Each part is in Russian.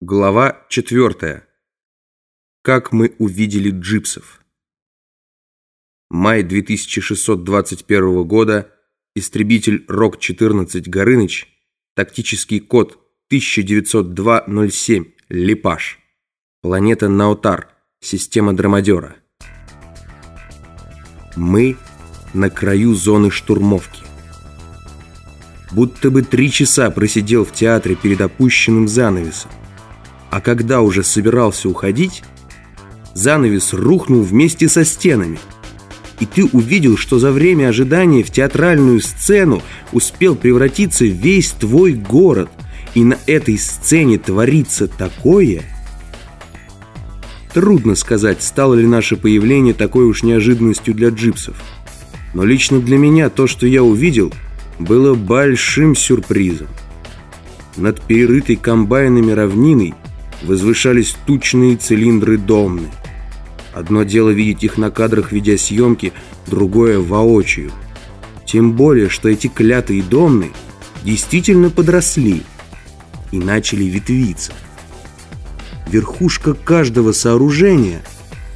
Глава 4. Как мы увидели джипсов. Май 2621 года. Истребитель РОК-14 «Горыныч». Тактический код 1902-07. Липаш. Планета Наутар. Система Драмадера. Мы на краю зоны штурмовки. Будто бы три часа просидел в театре перед опущенным занавесом. А когда уже собирался уходить, занавес рухнул вместе со стенами. И ты увидел, что за время ожидания в театральную сцену успел превратиться весь твой город. И на этой сцене творится такое... Трудно сказать, стало ли наше появление такой уж неожиданностью для джипсов. Но лично для меня то, что я увидел, было большим сюрпризом. Над перерытой комбайнами равниной возвышались тучные цилиндры домны. Одно дело видеть их на кадрах видеосъемки, другое воочию. Тем более, что эти клятые домны действительно подросли и начали ветвиться. Верхушка каждого сооружения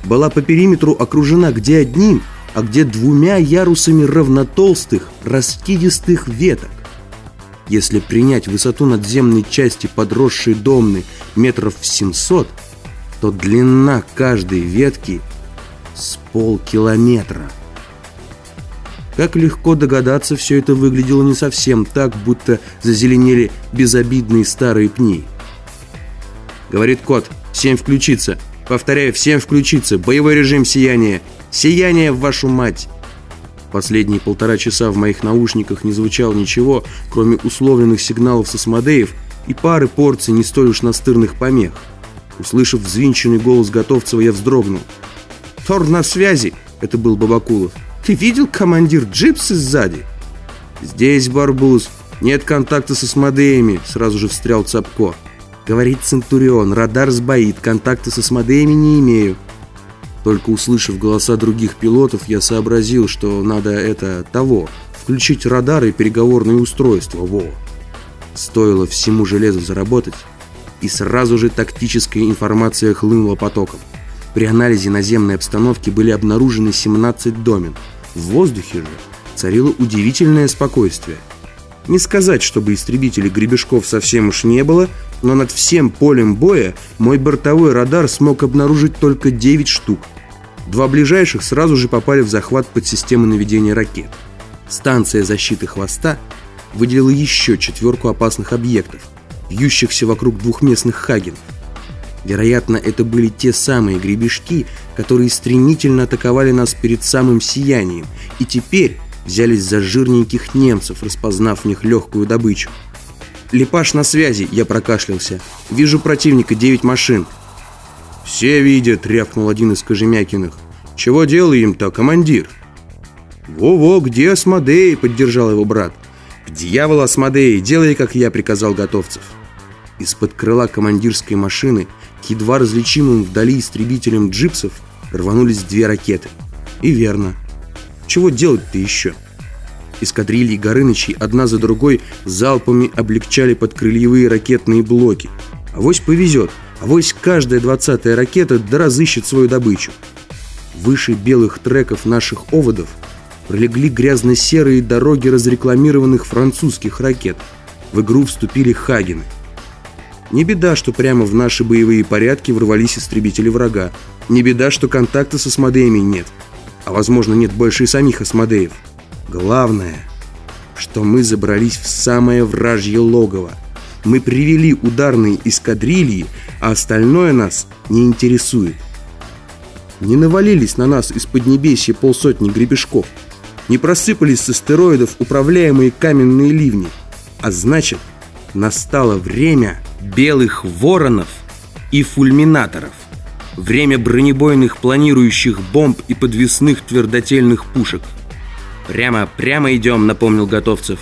была по периметру окружена где одним, а где двумя ярусами равнотолстых, раскидистых веток. Если принять высоту надземной части подросшей домны метров в 700, то длина каждой ветки с полкилометра. Как легко догадаться, все это выглядело не совсем так, будто зазеленели безобидные старые пни. Говорит кот, всем включиться. Повторяю, всем включиться. Боевой режим сияния. Сияние в вашу мать. Последние полтора часа в моих наушниках не звучало ничего, кроме условленных сигналов со Смодеев и пары порций не столь уж настырных помех. Услышав взвинченный голос Готовцева, я вздрогнул. «Тор на связи!» — это был Бабакулов. «Ты видел командир Джипсы сзади?» «Здесь, Барбус. Нет контакта со Смодеями», — сразу же встрял Цапко. «Говорит Центурион, радар сбоит, контакта со Смодеями не имею». Только услышав голоса других пилотов, я сообразил, что надо это того, включить радар и переговорные устройства, во. Стоило всему железу заработать, и сразу же тактическая информация хлынула потоком. При анализе наземной обстановки были обнаружены 17 домен. В воздухе же царило удивительное спокойствие. Не сказать, чтобы истребителей гребешков совсем уж не было, но над всем полем боя мой бортовой радар смог обнаружить только 9 штук. Два ближайших сразу же попали в захват подсистемы наведения ракет. Станция защиты хвоста выделила еще четверку опасных объектов, вьющихся вокруг двухместных хагенов. Вероятно, это были те самые гребешки, которые стремительно атаковали нас перед самым сиянием, и теперь взялись за жирненьких немцев, распознав в них легкую добычу. «Лепаш на связи!» – я прокашлялся. «Вижу противника, девять машин». «Все видят!» – рявкнул один из Кожемякиных. «Чего делаем-то, командир?» «Во-во, где Асмодей?» – поддержал его брат. «К дьяволу Асмодей, делай, как я», – приказал Готовцев. Из-под крыла командирской машины к едва различимым вдали истребителям джипсов рванулись две ракеты. И верно. Чего делать-то еще? Эскадрильи Горынычей одна за другой залпами облегчали подкрыльевые ракетные блоки. Авось повезет, авось каждая двадцатая ракета да свою добычу. Выше белых треков наших оводов пролегли грязно-серые дороги разрекламированных французских ракет. В игру вступили Хагены. Не беда, что прямо в наши боевые порядки ворвались истребители врага. Не беда, что контакта с осмодеями нет. А возможно, нет больше и самих осмодеев. Главное, что мы забрались в самое вражье логово. Мы привели ударные эскадрильи, а остальное нас не интересует. Не навалились на нас из поднебесья полсотни гребешков. Не просыпались с астероидов управляемые каменные ливни. А значит, настало время белых воронов и фульминаторов. Время бронебойных планирующих бомб и подвесных твердотельных пушек. «Прямо, прямо идем», — напомнил Готовцев.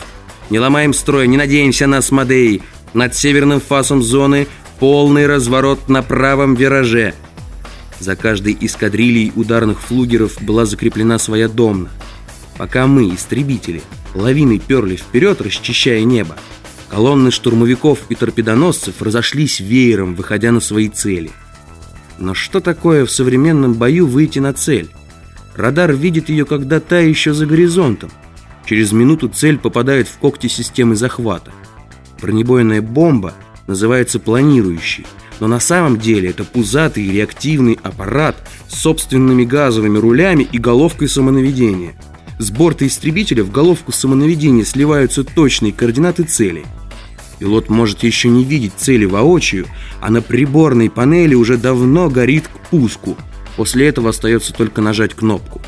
«Не ломаем строй, не надеемся на Асмодей. Над северным фасом зоны полный разворот на правом вираже». За каждой эскадрильей ударных флугеров была закреплена своя домна. Пока мы, истребители, лавиной перли вперед, расчищая небо, Колонны штурмовиков и торпедоносцев разошлись веером, выходя на свои цели. Но что такое в современном бою выйти на цель? Радар видит ее, когда та еще за горизонтом. Через минуту цель попадает в когти системы захвата. Бронебойная бомба называется планирующей, но на самом деле это пузатый реактивный аппарат с собственными газовыми рулями и головкой самонаведения. С борта истребителя в головку самонаведения сливаются точные координаты цели. Пилот может еще не видеть цели воочию, а на приборной панели уже давно горит к пуску. После этого остается только нажать кнопку.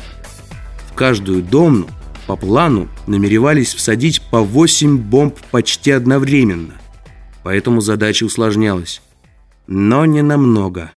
В каждую домну по плану намеревались всадить по 8 бомб почти одновременно. Поэтому задача усложнялась. Но не намного.